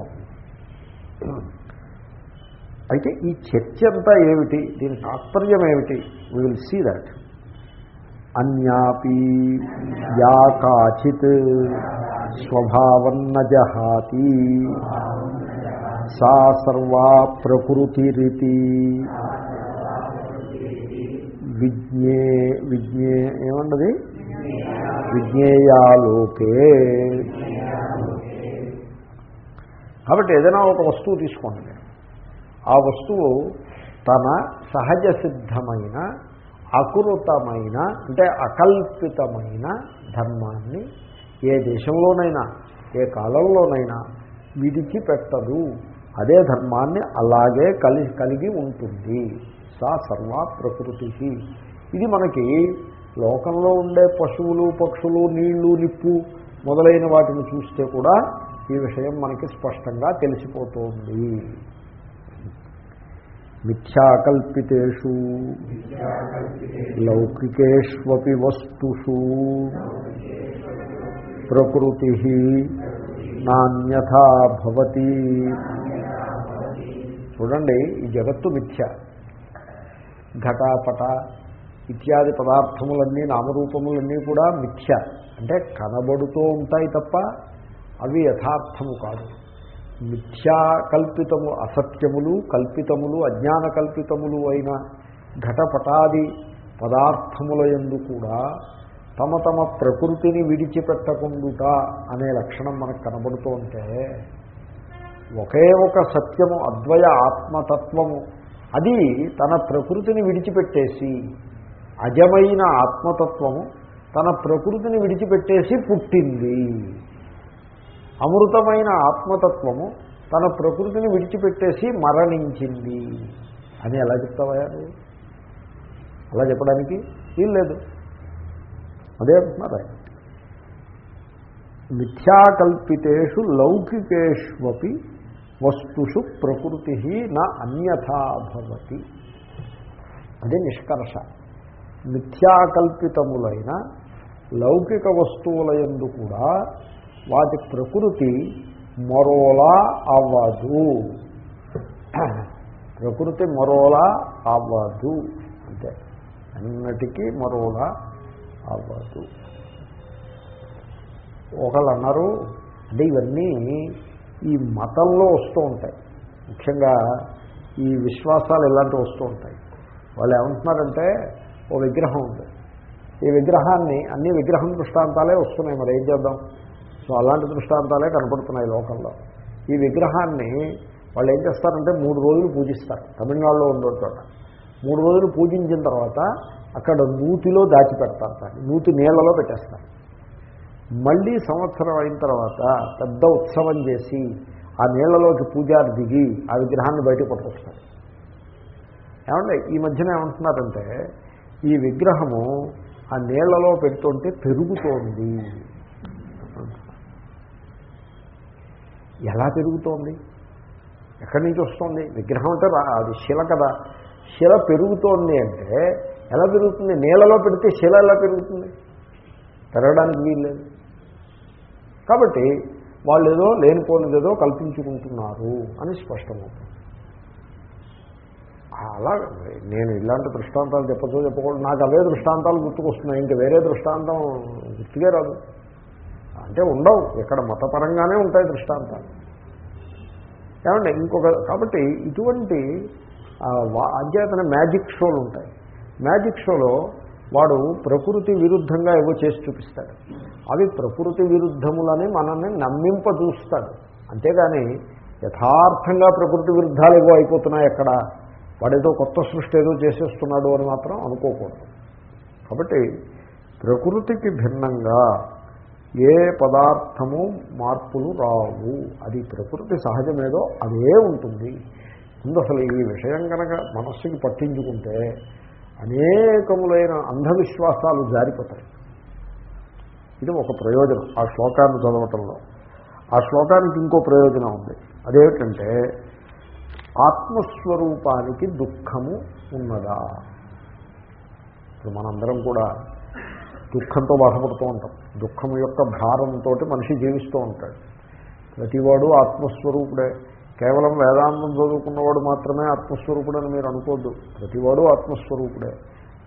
అయితే ఈ చర్చ అంతా ఏమిటి? దీని తాత్పర్యం ఏమిటి? వీ విల్ సీ దట్ అన్యాపి యా కాచిత్ స్వభావన్న జహాతి సా సర్వా ప్రకృతిరితి విజ్ఞే విజ్ఞే ఏమండది? విజ్ఞేయాలోకే. కాబట్టి ఏదైనా ఒక వస్తువు తీసుకోండి. ఆ వస్తువు తన సహజ సిద్ధమైన అకృతమైన అంటే అకల్పితమైన ధర్మాన్ని ఏ దేశంలోనైనా ఏ కాలంలోనైనా విడిచిపెట్టదు. అదే ధర్మాన్ని అలాగే కలి కలిగి ఉంటుంది. సా సర్వ ప్రకృతి. ఇది మనకి లోకంలో ఉండే పశువులు పక్షులు నీళ్ళు నిప్పు మొదలైన వాటిని చూస్తే కూడా ఈ విషయం మనకి స్పష్టంగా తెలిసిపోతోంది. మిథ్యాకల్పితూ లౌకికేష్వపి వస్తుషు ప్రకృతి నాణ్యథాభవతి చూడండి ఈ జగత్తు మిథ్య. ఘటాపట ఇత్యాది పదార్థములన్నీ నామరూపములన్నీ కూడా మిథ్య. అంటే కనబడుతూ ఉంటాయి తప్ప అవి యథార్థము కాదు. మిథ్యా కల్పితము అసత్యములు కల్పితములు అజ్ఞాన కల్పితములు అయిన ఘటపటాది పదార్థముల ఎందు కూడా తమ తమ ప్రకృతిని విడిచిపెట్టకుండుట అనే లక్షణం మనకు కనబడుతూ ఉంటే ఒకే ఒక సత్యము అద్వయ ఆత్మతత్వము అది తన ప్రకృతిని విడిచిపెట్టేసి అజమైన ఆత్మతత్వము తన ప్రకృతిని విడిచిపెట్టేసి పుట్టింది. అమృతమైన ఆత్మతత్వము తన ప్రకృతిని విడిచిపెట్టేసి మరణించింది. అని ఎలా చెప్తావా అలా చెప్పడానికి వీల్లేదు అదే అంటున్నారు ఆయన. మిథ్యాకల్పితేషు లౌకికేష్వపి వస్తుషు ప్రకృతి నా అన్యథాభవతి అదే నిష్కర్ష. మిథ్యాకల్పితములైన లౌకిక వస్తువులయందు కూడా వాటి ప్రకృతి మరోలా అవ్వదు. ప్రకృతి మరోలా అవ్వదు. అంతే. అన్నటికీ మరోలా అవ్వదు. ఒకళ్ళు అన్నారు అంటే ఇవన్నీ ఈ మతంలో వస్తూ ఉంటాయి. ముఖ్యంగా ఈ విశ్వాసాలు ఇలాంటివి వస్తూ ఉంటాయి. వాళ్ళు ఏమంటున్నారంటే ఓ విగ్రహం ఉంది. ఈ విగ్రహాన్ని అన్ని విగ్రహం దృష్టాంతాలే వస్తున్నాయి. మరి ఏం చేద్దాం? సో అలాంటి దృష్టాంతాలే కనపడుతున్నాయి లోకంలో. ఈ విగ్రహాన్ని వాళ్ళు ఏం చేస్తారంటే మూడు రోజులు పూజిస్తారు. తమిళనాడులో ఉండో చోట. మూడు రోజులు పూజించిన తర్వాత అక్కడ నూతిలో దాచిపెడతారు దాన్ని. నూతి నీళ్ళలో పెట్టేస్తారు. మళ్ళీ సంవత్సరం అయిన తర్వాత పెద్ద ఉత్సవం చేసి ఆ నీళ్ళలోకి పూజారి దిగి ఆ విగ్రహాన్ని బయటకు పట్టుకొస్తారు ఏమంటే ఈ మధ్యన ఏమంటున్నారంటే ఈ విగ్రహము ఆ నీళ్ళలో పెడుతుంటే పెరుగుతోంది. ఎలా పెరుగుతోంది? ఎక్కడి నుంచి వస్తుంది? విగ్రహం అంటే రా- అది శిల కదా. శిల పెరుగుతోంది అంటే ఎలా పెరుగుతుంది? నీళ్ళలో పెడితే శిల ఎలా పెరుగుతుంది? పెరగడానికి వీల్లేదు. కాబట్టి వాళ్ళు ఏదో లేనిపోనిదేదో కల్పించుకుంటున్నారు అని స్పష్టమవుతుంది. అలా నేను ఇలాంటి దృష్టాంతాలు చెప్పచ్చు చెప్పకూడదు నాకు అవే దృష్టాంతాలు గుర్తుకొస్తున్నాయి. ఇంకా వేరే దృష్టాంతం గుర్తుకే రాదు. అంటే ఉండవు. ఇక్కడ మతపరంగానే ఉంటాయి దృష్టాంతాలు. ఏమంటే ఇంకొక కాబట్టి ఇటువంటి అధ్యాతన మ్యాజిక్ షోలు ఉంటాయి. మ్యాజిక్ షోలో వాడు ప్రకృతి విరుద్ధంగా ఏవో చేసి చూపిస్తాడు. అవి ప్రకృతి విరుద్ధములని మనల్ని నమ్మింప చూస్తాడు అంతేగాని యథార్థంగా ప్రకృతి విరుద్ధాలు ఏవో అయిపోతున్నాయి ఎక్కడ వాడేదో కొత్త సృష్టి ఏదో చేసేస్తున్నాడు అని మాత్రం అనుకోకూడదు. కాబట్టి ప్రకృతికి భిన్నంగా ఏ పదార్థము మార్పులు రావు. అది ప్రకృతి సహజమేదో అదే ఉంటుంది. ముందు అసలు ఈ విషయం కనుక మనస్సుకి పట్టించుకుంటే అనేకములైన అంధవిశ్వాసాలు జారిపోతాయి. ఇది ఒక ప్రయోజనం ఆ శ్లోకాన్ని చదవటంలో. ఆ శ్లోకానికి ఇంకో ప్రయోజనం ఉంది. అదేమిటంటే ఆత్మస్వరూపానికి దుఃఖము ఉన్నదా? ఇప్పుడు మనందరం కూడా దుఃఖంతో బాధపడుతూ ఉంటాం. దుఃఖం యొక్క భారంతో మనిషి జీవిస్తూ ఉంటాడు. ప్రతివాడు ఆత్మస్వరూపుడే. కేవలం వేదాంతం చదువుకున్నవాడు మాత్రమే ఆత్మస్వరూపుడని మీరు అనుకోద్దు. ప్రతివాడు ఆత్మస్వరూపుడే.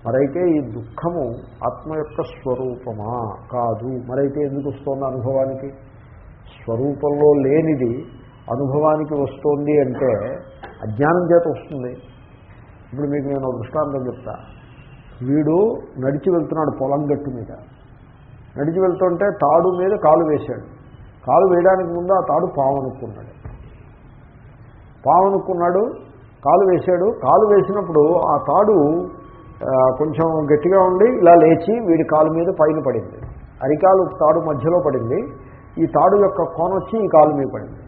మరైతే ఈ దుఃఖము ఆత్మ యొక్క స్వరూపమా? కాదు. మరైతే ఎందుకు వస్తుంది అనుభవానికి? స్వరూపంలో లేనిది అనుభవానికి వస్తోంది అంటే అజ్ఞానం చేత వస్తుంది. ఇప్పుడు మీకు నేను దృష్టాంతం చెప్తా. వీడు నడిచి వెళ్తున్నాడు పొలం గట్టు మీద. నడిచి వెళ్తుంటే తాడు మీద కాలు వేశాడు. కాలు వేయడానికి ముందు ఆ తాడు పాము అనుకున్నాడు పాము అనుకున్నాడు కాలు వేశాడు. కాలు వేసినప్పుడు ఆ తాడు కొంచెం గట్టిగా ఉండి ఇలా లేచి వీడి కాలు మీద పైన పడింది. అరికాలు తాడు మధ్యలో పడింది. ఈ తాడు యొక్క కోన వచ్చి ఈ కాలు మీద పడింది.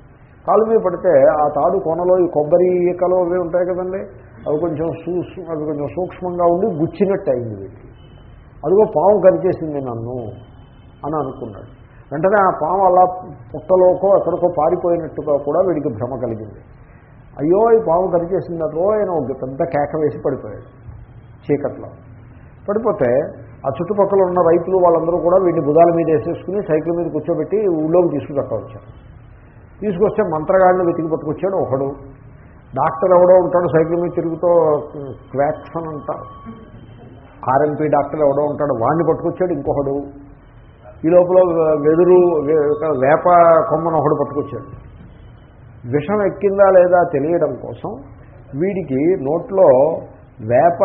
కాలు మీద పడితే ఆ తాడు కొనలో ఈ కొబ్బరి ఈకలు అవి ఉంటాయి కదండి. అవి కొంచెం సూ అవి కొంచెం సూక్ష్మంగా ఉండి గుచ్చినట్టు అయింది వీటికి. అదిగో పాము కరిచేసింది నన్ను. అని అనుకున్నాడు. వెంటనే ఆ పాము అలా పుట్టలోకో ఎక్కడికో పారిపోయినట్టుగా కూడా వీడికి భ్రమ కలిగింది. అయ్యో ఈ పాము కరిచేసింది ఆయన ఒక పెద్ద కేక వేసి పడిపోయాడు చీకట్లో. పడిపోతే ఆ చుట్టుపక్కల ఉన్న రైతులు వాళ్ళందరూ కూడా వీడిని బుధాల మీద వేసేసుకుని సైకిల్ మీద కూర్చోబెట్టి ఊళ్ళోకి తీసుకుదక్క తీసుకొస్తే మంత్రగాడిని వెతికి పట్టుకొచ్చాడు ఒకడు. డాక్టర్ ఎవడో ఉంటాడు సైకిల్ మీద తిరుగుతూ క్వాక్స్ అని అంటారు. ఆర్ఎంపీ డాక్టర్ ఎవడో ఉంటాడు వాడిని పట్టుకొచ్చాడు ఇంకొకడు. ఈ లోపల వెదురు వేప కొమ్మను ఒకడు పట్టుకొచ్చాడు. విషం ఎక్కిందా లేదా తెలియడం కోసం వీడికి నోట్లో వేప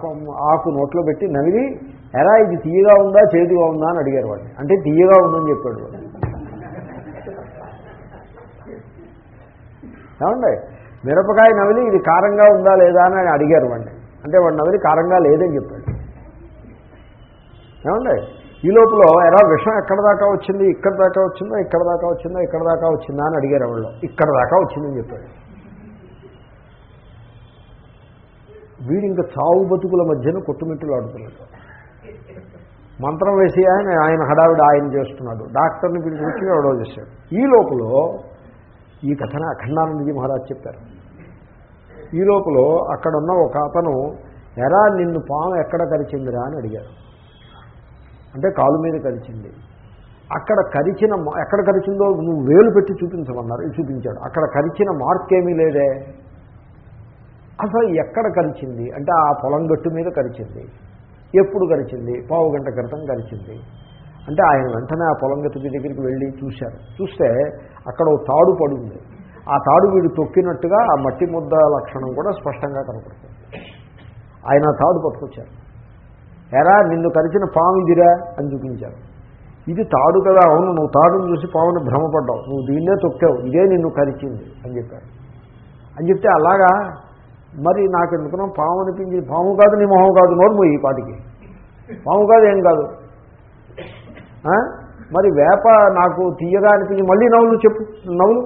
కొమ్మ- ఆకు నోట్లో పెట్టి నవిలి ఎలా ఇది తీయగా ఉందా చేదుగా ఉందా? అని అడిగారు వాడిని. అంటే తీయగా ఉందని చెప్పాడు వాడు. ఏమండి? మిరపకాయ నవిలి ఇది కారంగా ఉందా లేదా అని అడిగారు వాడిని. అంటే వాడు నవిలి కారంగా లేదని చెప్పాడు. ఏమండి? ఈ లోపల ఎలా విషం ఎక్కడ దాకా వచ్చింది? ఇక్కడ దాకా వచ్చిందా? ఇక్కడ దాకా వచ్చిందా? ఇక్కడ దాకా వచ్చిందా అని అడిగారు ఎవరు. ఇక్కడ దాకా వచ్చిందని చెప్పాడు వీడు ఇంకా చావు బతుకుల మధ్యన కొట్టుమిట్టులు ఆడుతున్నాడు మంత్రం వేసి ఆయన ఆయన హడావిడ ఆయన చేస్తున్నాడు. డాక్టర్ని పిలిచి ఎవడో చేశాడు. ఈ లోపల ఈ కథన అఖండానందజీ మహారాజ్ చెప్పారు. ఈ లోపల అక్కడున్న ఒక అతను ఎరా నిన్ను పాము ఎక్కడ కరిచిందిరా అని అడిగారు. అంటే కాలు మీద కరిచింది. అక్కడ కరిచిన మా- ఎక్కడ కరిచిందో నువ్వు వేలు పెట్టి చూపించమన్నారు చూపించాడు. అక్కడ కరిచిన మార్క్ ఏమీ లేదే. అసలు ఎక్కడ కరిచింది? అంటే ఆ పొలం గట్టు మీద కరిచింది. ఎప్పుడు కరిచింది? పావు గంట క్రితం కరిచింది. అంటే ఆయన వెంటనే ఆ పొలం గట్టు దగ్గరికి వెళ్ళి చూశారు. చూస్తే అక్కడ ఓ తాడు పడుంది. ఆ తాడు వీడు తొక్కినట్టుగా ఆ మట్టి ముద్ద లక్షణం కూడా స్పష్టంగా కనపడుతుంది. ఆయన ఆ తాడు పట్టుకొచ్చారు. ఎరా నిన్ను కరిచిన పాము ఇదిరా అని చూపించారు. ఇది తాడు కదా అవును నువ్వు తాడును చూసి పాముని భ్రమపడ్డావు. నువ్వు దీన్నే తొక్కావు ఇదే నిన్ను కరిచింది అని చెప్పారు. అని చెప్తే అలాగా మరి నాకు ఎందుకున్నా పాము అనిపించింది. పాము కాదు నీ మొహం కాదు నోరు ఈ పాటికి. పాము కాదు ఏం కాదు. మరి వేప నాకు తీయగా అనిపించి మళ్ళీ నవ్వులు చెప్పు నవ్వులు?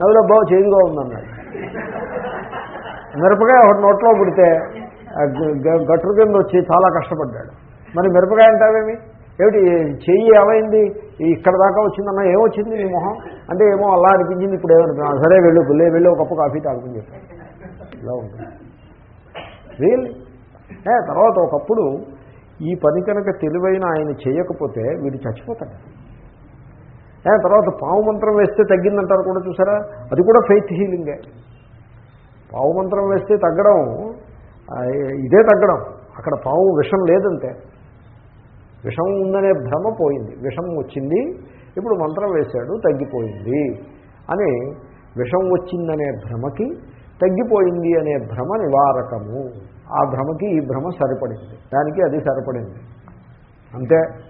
నవ్వులు బాగా చేదుగా ఉందన్నాడు. మిరపకాయ ఒకటి నోట్లో పుడితే గట్ర గట్టు కింద వచ్చి చాలా కష్టపడ్డాడు. మరి మిరపకాయ అంటావేమి? ఏమిటి చెయ్యి ఏమైంది? ఇక్కడ దాకా వచ్చిందన్న ఏమొచ్చింది నీ మొహం? అంటే ఏమో అలా అనిపించింది ఇప్పుడు ఏమనిపించింది సరే వెళ్ళు వెళ్ళి వెళ్ళి ఒక కప్పు కాఫీ తాగుతుంది చెప్పాను ఇలా ఉంటుంది. రియల్ ఏ తర్వాత ఒకప్పుడు ఈ పని కనుక తెలివైన ఆయన చేయకపోతే వీడు చచ్చిపోతాడు. ఏ తర్వాత పావు మంత్రం వేస్తే తగ్గిందంటారు కూడా చూసారా? అది కూడా ఫెయిత్ హీలింగే పావు మంత్రం వేస్తే తగ్గడం ఇదే తగ్గడం. అక్కడ పాము విషం లేదంతే విషం ఉందనే భ్రమ పోయింది. విషం వచ్చింది. ఇప్పుడు మంత్రం వేశాడు తగ్గిపోయింది. అని విషం వచ్చిందనే భ్రమకి తగ్గిపోయింది అనే భ్రమ నివారకము. ఆ భ్రమకి ఈ భ్రమ సరిపడింది. దానికి అది సరిపడింది. అంతే.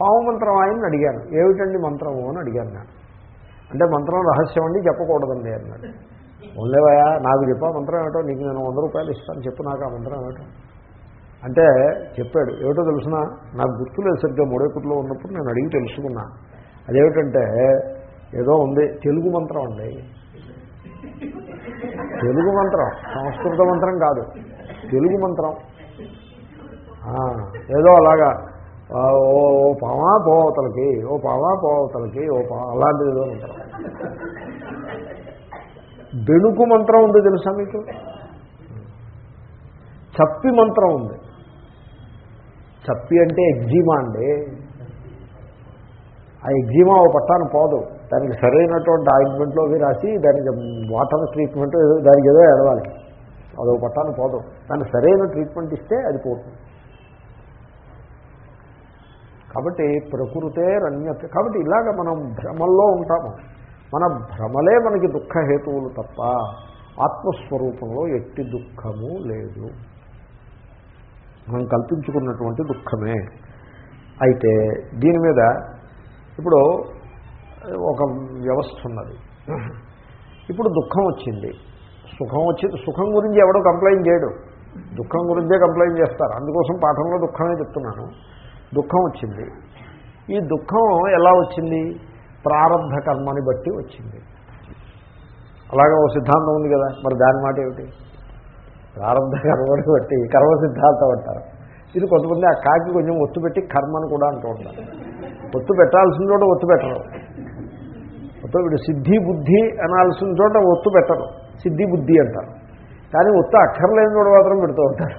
పాము మంత్రం ఆయన్ని అడిగాను. ఏమిటండి మంత్రము అని అడిగాను నేను. అంటే మంత్రం రహస్యం అండి చెప్పకూడదండి అన్నాడు. ఉండేవయా నాకు చెప్పా మంత్రం ఏమిటో నీకు నేను వంద రూపాయలు ఇస్తాను చెప్పు నాకు ఆ మంత్రం ఏమిటో. అంటే చెప్పాడు ఏమిటో తెలుసిన? నాకు గుర్తులేదు సరిగ్గా మూడేపుట్లో ఉన్నప్పుడు నేను అడిగి తెలుసుకున్నా. అదేమిటంటే ఏదో ఉంది తెలుగు మంత్రం అండి. తెలుగు మంత్రం సంస్కృత మంత్రం కాదు తెలుగు మంత్రం. ఏదో అలాగా. ఓ ఓ పావా పోవతలకి ఓ పావా పోవతలకి ఓ పా అలాంటిది ఏదో మంత్రం. బెణుకు మంత్రం ఉంది తెలుసా మీకు? చప్పి మంత్రం ఉంది. చప్పి అంటే ఎగ్జిమా అండి. ఆ ఎగ్జిమా ఓ పట్టాను పోదు. దానికి సరైనటువంటి ఆయింట్మెంట్లో అవి రాసి దానికి వాటర్ ట్రీట్మెంట్ ఏదో దానికి ఏదో ఎడవాలి అదో పట్టాను పోదు. దానికి సరైన ట్రీట్మెంట్ ఇస్తే అది పోతుంది కాబట్టి ప్రకృతే రన్యత కాబట్టి ఇలాగ మనం భ్రమల్లో ఉంటాము. మన భ్రమలే మనకి దుఃఖహేతువులు తప్ప ఆత్మస్వరూపంలో ఎట్టి దుఃఖము లేదు. మనం కల్పించుకున్నటువంటి దుఃఖమే. అయితే దీని మీద ఇప్పుడు ఒక వ్యవస్థ ఉన్నది. ఇప్పుడు దుఃఖం వచ్చింది. సుఖం వచ్చింది సుఖం గురించి ఎవడో కంప్లైంట్ చేయడు. దుఃఖం గురించే కంప్లైంట్ చేస్తారు. అందుకోసం పాఠంలో దుఃఖమే చెప్తున్నాను. దుఃఖం వచ్చింది. ఈ దుఃఖం ఎలా వచ్చింది? ప్రారంభ కర్మని బట్టి వచ్చింది. అలాగే ఓ సిద్ధాంతం ఉంది కదా మరి దాని మాట ఏమిటి? ప్రారంభ కర్మని బట్టి కర్మ సిద్ధాంతం అంటారు. ఇది కొంతమంది ఆ కాకి కొంచెం ఒత్తు పెట్టి కర్మని కూడా అంటూ ఉంటారు. ఒత్తు పెట్టాల్సిన చోట ఒత్తు పెట్టరు. ఒత్తు ఇప్పుడు సిద్ధి బుద్ధి అనాల్సిన చోట ఒత్తు పెట్టరు. సిద్ధి బుద్ధి అంటారు. కానీ ఒత్తు అక్కర్లేని చోట మాత్రం పెడుతూ ఉంటారు.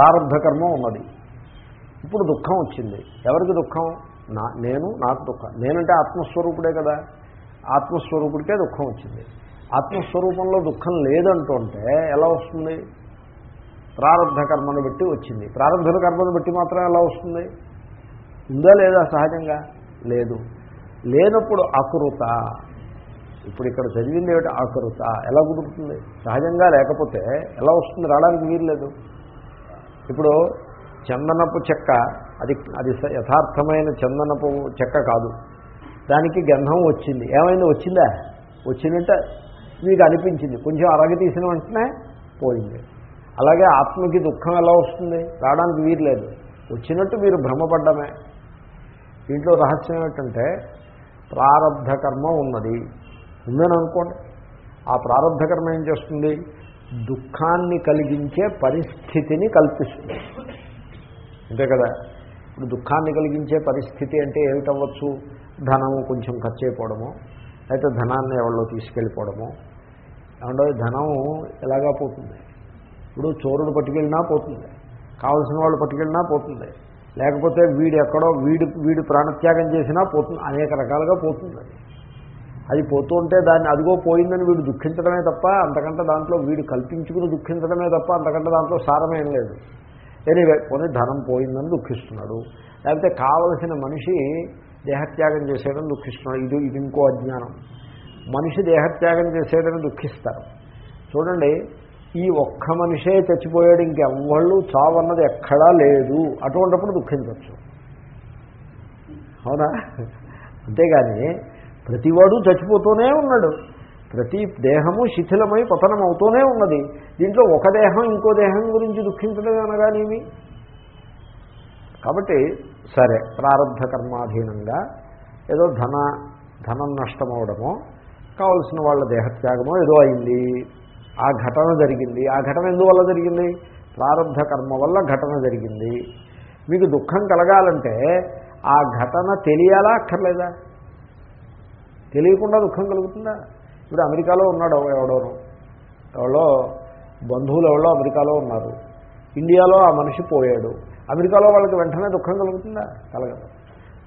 ప్రారంభ కర్మ ఉన్నది. ఇప్పుడు దుఃఖం వచ్చింది. ఎవరికి దుఃఖం? నా నేను నాకు దుఃఖం. నేనంటే ఆత్మస్వరూపుడే కదా. ఆత్మస్వరూపుడికే దుఃఖం వచ్చింది. ఆత్మస్వరూపంలో దుఃఖం లేదంటుంటే ఎలా వస్తుంది? ప్రారంభ కర్మను బట్టి వచ్చింది. ప్రారంభ కర్మను బట్టి మాత్రం ఎలా వస్తుంది? ఉందా లేదా సహజంగా? లేదు. లేనప్పుడు అకృత. ఇప్పుడు ఇక్కడ చదివింది ఏమిటి? అకృత. ఎలా కుదురుతుంది? సహజంగా లేకపోతే ఎలా వస్తుంది? రావడానికి వీలు లేదు ఇప్పుడు చందనపు చెక్క అది అది యథార్థమైన చందనపు చెక్క కాదు. దానికి గంధం వచ్చింది. ఏమైంది? వచ్చిందా? వచ్చినట్టు మీకు అనిపించింది. కొంచెం అరగ తీసిన వెంటనే పోయింది. అలాగే ఆత్మకి దుఃఖం ఎలా వస్తుంది? రావడానికి వీరలేదు లేదు వచ్చినట్టు మీరు భ్రమపడ్డమే. దీంట్లో రహస్యం ఏమిటంటే ప్రారంధ కర్మ ఉన్నది. ఉందని అనుకోండి. ఆ ప్రారంధ కర్మ ఏం చేస్తుంది? దుఃఖాన్ని కలిగించే పరిస్థితిని కల్పిస్తుంది. అంతే కదా? ఇప్పుడు దుఃఖాన్ని కలిగించే పరిస్థితి అంటే ఏమిటవ్వచ్చు? ధనము కొంచెం ఖర్చు అయిపోవడము అయితే ధనాన్ని ఎవరిలో తీసుకెళ్ళిపోవడము. ఏమంటే ధనం ఎలాగా పోతుంది? ఇప్పుడు చోరుడు పట్టుకెళ్ళినా పోతుంది కావలసిన వాళ్ళు పట్టుకెళ్ళినా పోతుంది లేకపోతే వీడు ఎక్కడో వీడి వీడు ప్రాణత్యాగం చేసినా పోతుంది అనేక రకాలుగా పోతుంది అది. అది పోతుంటే దాన్ని అదిగో పోయిందని వీడు దుఃఖించడమే తప్ప అంతకంటే దాంట్లో వీడు కల్పించుకుని దుఃఖించడమే తప్ప అంతకంటే దాంట్లో సారమేం లేదు. ఎనీవే పోనీ ధనం పోయిందని దుఃఖిస్తున్నాడు. లేకపోతే కావలసిన మనిషి దేహత్యాగం చేసేయడం దుఃఖిస్తున్నాడు. ఇది ఇది ఇంకో అజ్ఞానం. మనిషి దేహత్యాగం చేసేయడని దుఃఖిస్తారు. చూడండి ఈ ఒక్క మనిషే చచ్చిపోయాడు ఇంకెవ్వళ్ళు చావన్నది ఎక్కడా లేదు. అటువంటిప్పుడు దుఃఖించవచ్చు అవునా? అంతేగాని ప్రతివాడు చచ్చిపోతూనే ఉన్నాడు. ప్రతి దేహము శిథిలమై పతనం అవుతూనే ఉన్నది. దీంట్లో ఒక దేహం ఇంకో దేహం గురించి దుఃఖించడం అనగానేమి కాబట్టి సరే ప్రారంభ కర్మాధీనంగా ఏదో ధన ధనం నష్టమవడమో కావలసిన వాళ్ళ దేహత్యాగమో ఏదో అయింది. ఆ ఘటన జరిగింది. ఆ ఘటన ఎందువల్ల జరిగింది? ప్రారంభ కర్మ వల్ల ఘటన జరిగింది. మీకు దుఃఖం కలగాలంటే ఆ ఘటన తెలియాలా అక్కర్లేదా? తెలియకుండా దుఃఖం కలుగుతుందా? ఇప్పుడు అమెరికాలో ఉన్నాడు ఎవడోరు ఎవరో బంధువులు ఎవరో అమెరికాలో ఉన్నారు. ఇండియాలో ఆ మనిషి పోయాడు. అమెరికాలో వాళ్ళకి వెంటనే దుఃఖం కలుగుతుందా? కలగదు.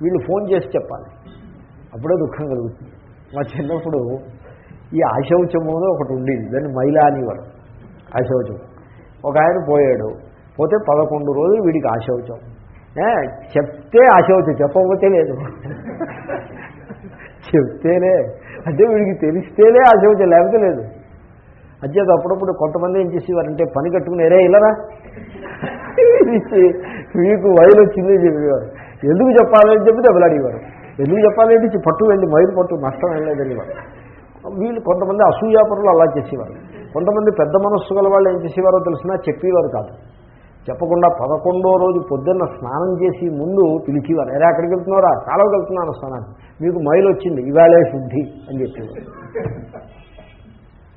వీళ్ళు ఫోన్ చేసి చెప్పాలి. అప్పుడే దుఃఖం కలుగుతుంది. మా చిన్నప్పుడు ఈ ఆశౌచము ఒకటి ఉండేది. దాన్ని మైలా అనేవారు ఆశౌచం ఒక ఆయన పోయాడు. పోతే పదకొండు రోజులు వీడికి ఆశౌచం. చెప్తే అశౌచం చెప్పకపోతే లేదు. చెప్తేనే అంటే వీడికి తెలిస్తేనే అశౌచం లేకపోతే లేదు. అధ్యత అప్పుడప్పుడు కొంతమంది ఏం చేసేవారంటే పని కట్టుకుని ఎరే ఇల్లరా మీకు వైరు వచ్చింది చెప్పేవారు. ఎందుకు చెప్పాలని చెప్పి దెబ్బలాడేవారు ఎందుకు చెప్పాలంటే పట్టు వెళ్ళి మైలు పట్టు నష్టం వెళ్ళలేదని వారు వీళ్ళు కొంతమంది అసూయాపరులు అలా చేసేవారు. కొంతమంది పెద్ద మనస్సు గల వాళ్ళు ఏం చేసేవారో తెలిసినా చెప్పేవారు కాదు. చెప్పకుండా పదకొండో రోజు పొద్దున్న స్నానం చేసి ముందు పిలిచేవారు. ఎరా ఎక్కడికి వెళ్తున్నారా కాలం వెళ్తున్నాను స్నానానికి. మీకు మైలు వచ్చింది ఇవాళే శుద్ధి అని చెప్పేవారు.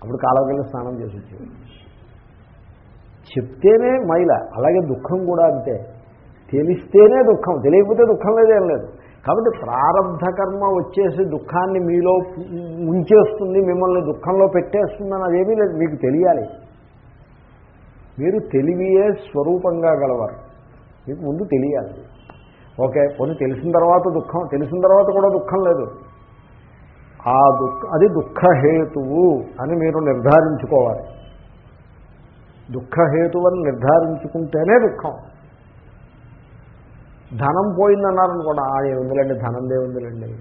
అప్పుడు కాలవకెళ్ళి స్నానం చేసి వచ్చేవారు. చెప్తేనే మైల అలాగే దుఃఖం కూడా అంతే. తెలిస్తేనే దుఃఖం తెలియకపోతే దుఃఖం లేదేం లేదు. కాబట్టి ప్రారంధ కర్మ వచ్చేసి దుఃఖాన్ని మీలో ఉంచేస్తుంది మిమ్మల్ని దుఃఖంలో పెట్టేస్తుందని అదేమీ లేదు మీకు తెలియాలి. మీరు తెలివియే స్వరూపంగా గలవారు. మీకు ముందు తెలియాలి. ఓకే కొన్ని తెలిసిన తర్వాత దుఃఖం తెలిసిన తర్వాత కూడా దుఃఖం లేదు. ఆ దుఃఖ అది దుఃఖహేతువు అని మీరు నిర్ధారించుకోవాలి. దుఃఖహేతువని నిర్ధారించుకుంటేనే దుఃఖం. ధనం పోయిందన్నారనుకోండి ఆ ఏముందిలేండి ధనం దేవుందిలేండి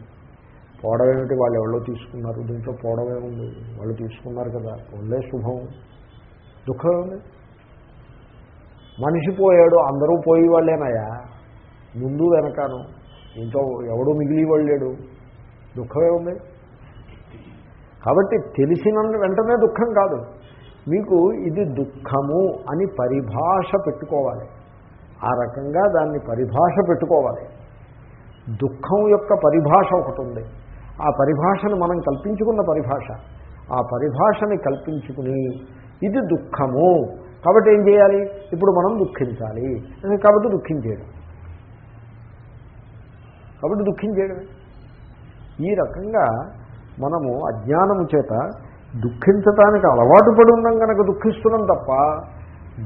పోవడం ఏమిటి? వాళ్ళు ఎవరో తీసుకున్నారు. దీంట్లో పోవడం ఏముంది వాళ్ళు తీసుకున్నారు కదా. ఉండే శుభం. దుఃఖం ఏముంది? మనిషి పోయాడు అందరూ పోయి వాళ్ళేనాయా ముందు వెనకాను. ఇంట్లో ఎవడు మిగిలి వాళ్ళేడు దుఃఖమే ఉంది. కాబట్టి తెలిసిన వెంటనే దుఃఖం కాదు. మీకు ఇది దుఃఖము అని పరిభాష పెట్టుకోవాలి. ఆ రకంగా దాన్ని పరిభాష పెట్టుకోవాలి. దుఃఖం యొక్క పరిభాష ఒకటి ఉంది. ఆ పరిభాషను మనం కల్పించుకున్న పరిభాష. ఆ పరిభాషని కల్పించుకుని ఇది దుఃఖము. కాబట్టి ఏం చేయాలి? ఇప్పుడు మనం దుఃఖించాలి. కాబట్టి దుఃఖించేయడం. కాబట్టి దుఃఖించేయడమే. ఈ రకంగా మనము అజ్ఞానము చేత దుఃఖించటానికి అలవాటు పడి ఉన్నాం కనుక దుఃఖిస్తున్నాం తప్ప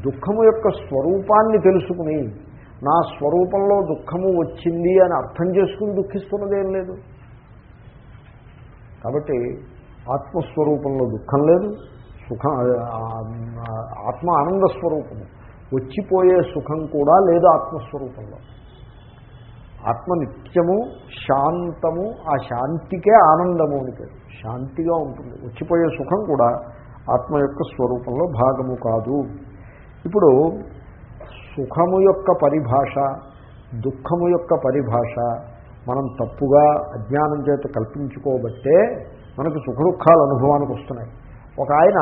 దుఃఖము యొక్క స్వరూపాన్ని తెలుసుకుని నా స్వరూపంలో దుఃఖము వచ్చింది అని అర్థం చేసుకుని దుఃఖిస్తున్నదేం లేదు. కాబట్టి ఆత్మస్వరూపంలో దుఃఖం లేదు. సుఖం ఆత్మ ఆనంద స్వరూపము వచ్చిపోయే సుఖం కూడా లేదు ఆత్మస్వరూపంలో. ఆత్మ నిత్యము శాంతము ఆ శాంతికే ఆనందము అని పేరు. శాంతిగా ఉంటుంది. వచ్చిపోయే సుఖం కూడా ఆత్మ యొక్క స్వరూపంలో భాగము కాదు. ఇప్పుడు సుఖము యొక్క పరిభాష దుఃఖము యొక్క పరిభాష మనం తప్పుగా అజ్ఞానం చేత కల్పించుకోబట్టే మనకు సుఖ దుఃఖాలు అనుభవానికి వస్తున్నాయి. ఒక ఆయన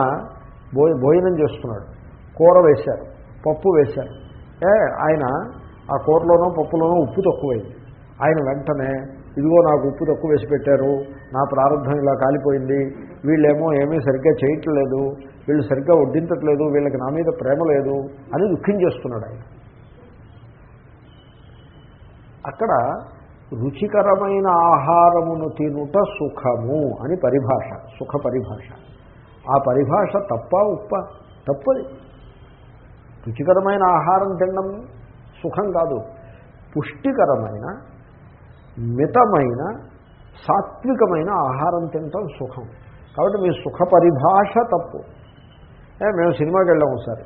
భో భోజనం చేస్తున్నాడు. కూర వేశారు పప్పు వేశారు. ఏ ఆయన ఆ కూరలోనో పప్పులోనో ఉప్పు తక్కువైంది. ఆయన వెంటనే ఇదిగో నాకు ఉప్పు తక్కువ వేసి పెట్టారు నా ప్రారంభం ఇలా కాలిపోయింది వీళ్ళేమో ఏమీ సరిగ్గా చేయట్లేదు వీళ్ళు సరిగ్గా వడ్డించట్లేదు వీళ్ళకి నా మీద ప్రేమ లేదు అని దుఃఖం చేస్తున్నాడు ఆయన. అక్కడ రుచికరమైన ఆహారమును తినుట సుఖము అని పరిభాష సుఖ పరిభాష ఆ పరిభాష తప్ప ఉప్ప? తప్పది. రుచికరమైన ఆహారం తినడం సుఖం కాదు. పుష్టికరమైన మితమైన సాత్వికమైన ఆహారం తినటం సుఖం. కాబట్టి మీ సుఖ పరిభాష తప్పు. మేము సినిమాకి వెళ్ళాము ఒకసారి.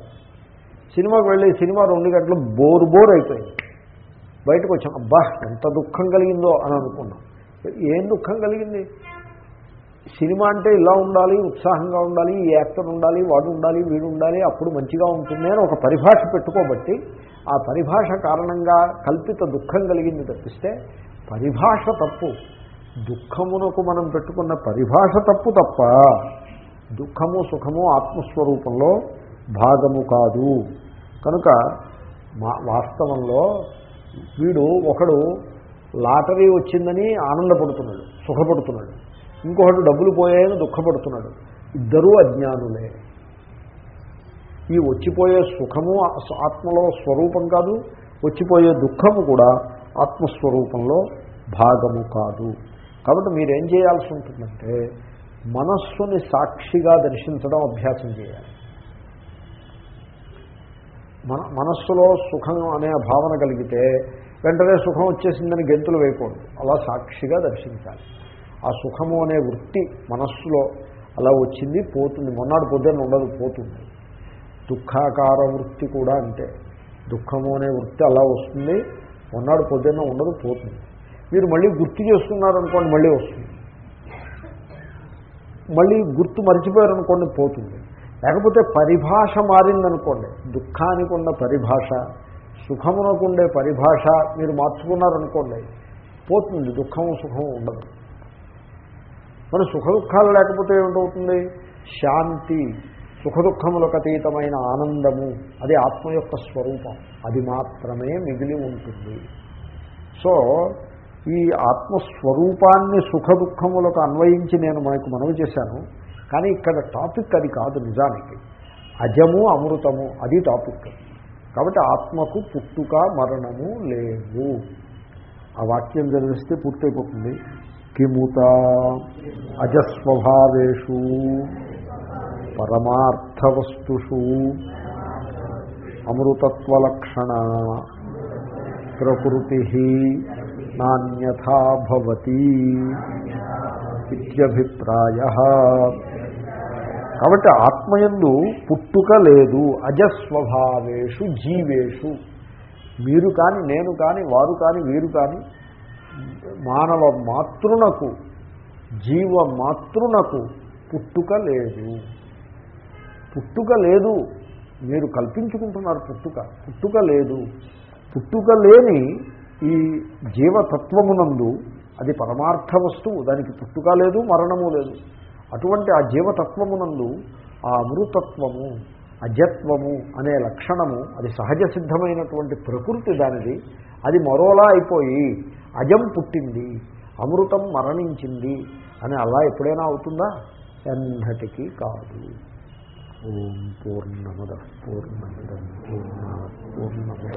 సినిమాకి వెళ్ళి సినిమా రెండు గంటలు బోర్ బోర్ అయిపోయింది. బయటకు వచ్చాం. అబ్బా ఎంత దుఃఖం కలిగిందో అని అనుకున్నాం. ఏం దుఃఖం కలిగింది? సినిమా అంటే ఇలా ఉండాలి ఉత్సాహంగా ఉండాలి ఈ యాక్టర్ ఉండాలి వాడు ఉండాలి వీడు ఉండాలి అప్పుడు మంచిగా ఉంటుంది అని ఒక పరిభాష పెట్టుకోబట్టి ఆ పరిభాష కారణంగా కల్పిత దుఃఖం కలిగింది తప్పిస్తే పరిభాష తప్పు. దుఃఖమునకు మనం పెట్టుకున్న పరిభాష తప్పు తప్ప దుఃఖము సుఖము ఆత్మస్వరూపంలో భాగము కాదు. కనుక మా వాస్తవంలో వీడు ఒకడు లాటరీ వచ్చిందని ఆనందపడుతున్నాడు సుఖపడుతున్నాడు. ఇంకొకటి డబ్బులు పోయాయని దుఃఖపడుతున్నాడు. ఇద్దరూ అజ్ఞానులే. ఈ వచ్చిపోయే సుఖము ఆత్మలో స్వరూపం కాదు వచ్చిపోయే దుఃఖము కూడా ఆత్మస్వరూపంలో భాగము కాదు. కాబట్టి మీరేం చేయాల్సి ఉంటుందంటే మనస్సుని సాక్షిగా దర్శించడం అభ్యాసం చేయాలి. మన మనస్సులో సుఖం అనే భావన కలిగితే వెంటనే సుఖం వచ్చేసిందని గెంతులు వేయకూడదు. అలా సాక్షిగా దర్శించాలి. ఆ సుఖము అనే వృత్తి మనస్సులో అలా వచ్చింది పోతుంది. మొన్నటి పొద్దున్న ఉండదు పోతుంది. దుఃఖాకార వృత్తి కూడా అంతే. దుఃఖము అనే వృత్తి అలా వస్తుంది మొన్నటి పొద్దున్న ఉండదు పోతుంది. మీరు మళ్ళీ గుర్తు చేస్తున్నారనుకోండి మళ్ళీ వస్తుంది. మళ్ళీ గుర్తు మర్చిపోయారనుకోండి పోతుంది. లేకపోతే పరిభాష మారిందనుకోండి దుఃఖానికి ఉన్న పరిభాష సుఖమునకు ఉండే పరిభాష మీరు మార్చుకున్నారనుకోండి పోతుంది. దుఃఖము సుఖము ఉండదు. మన సుఖ దుఃఖాలు లేకపోతే ఏమిటవుతుంది? శాంతి సుఖ దుఃఖములకు అతీతమైన ఆనందము అది ఆత్మ యొక్క స్వరూపం అది మాత్రమే మిగిలి ఉంటుంది. సో ఈ ఆత్మస్వరూపాన్ని సుఖ దుఃఖములకు అన్వయించి నేను మనకు మనవి చేశాను కానీ ఇక్కడ టాపిక్ అది కాదు నిజానికి. అజము అమృతము అది టాపిక్. కాబట్టి ఆత్మకు పుట్టుక మరణము లేవు. ఆ వాక్యం చదివిస్తే పూర్తయిపోతుంది. కిముత అజస్వభావేషు పరమార్థవస్తుషు అమృతత్వలక్షణ ప్రకృతి నాణ్యథాభవతి ఇత్యభిప్రాయ కాబట్టి ఆత్మయందు పుట్టుక లేదు అజస్వభావేషు జీవేషు. మీరు కాని నేను కాని వారు కాని వీరు కానీ మానవ మాతృనకు జీవ మాతృనకు పుట్టుక లేదు. పుట్టుక లేదు. మీరు కల్పించుకుంటున్నారు పుట్టుక. పుట్టుక లేదు. పుట్టుక లేని ఈ జీవతత్వమునందు అది పరమార్థ వస్తువు. దానికి పుట్టుక లేదు మరణము లేదు. అటువంటి ఆ జీవతత్వమునందు ఆ అమృతత్వము అజత్వము అనే లక్షణము అది సహజ సిద్ధమైనటువంటి ప్రకృతి దానిది. అది మరోలా అయిపోయి అజం పుట్టింది అమృతం మరణించింది అని అలా ఎప్పుడైనా అవుతుందా? ఎన్నటికీ కాదు. ఓం పూర్ణముద పూర్ణముదం పూర్ణ పూర్ణముద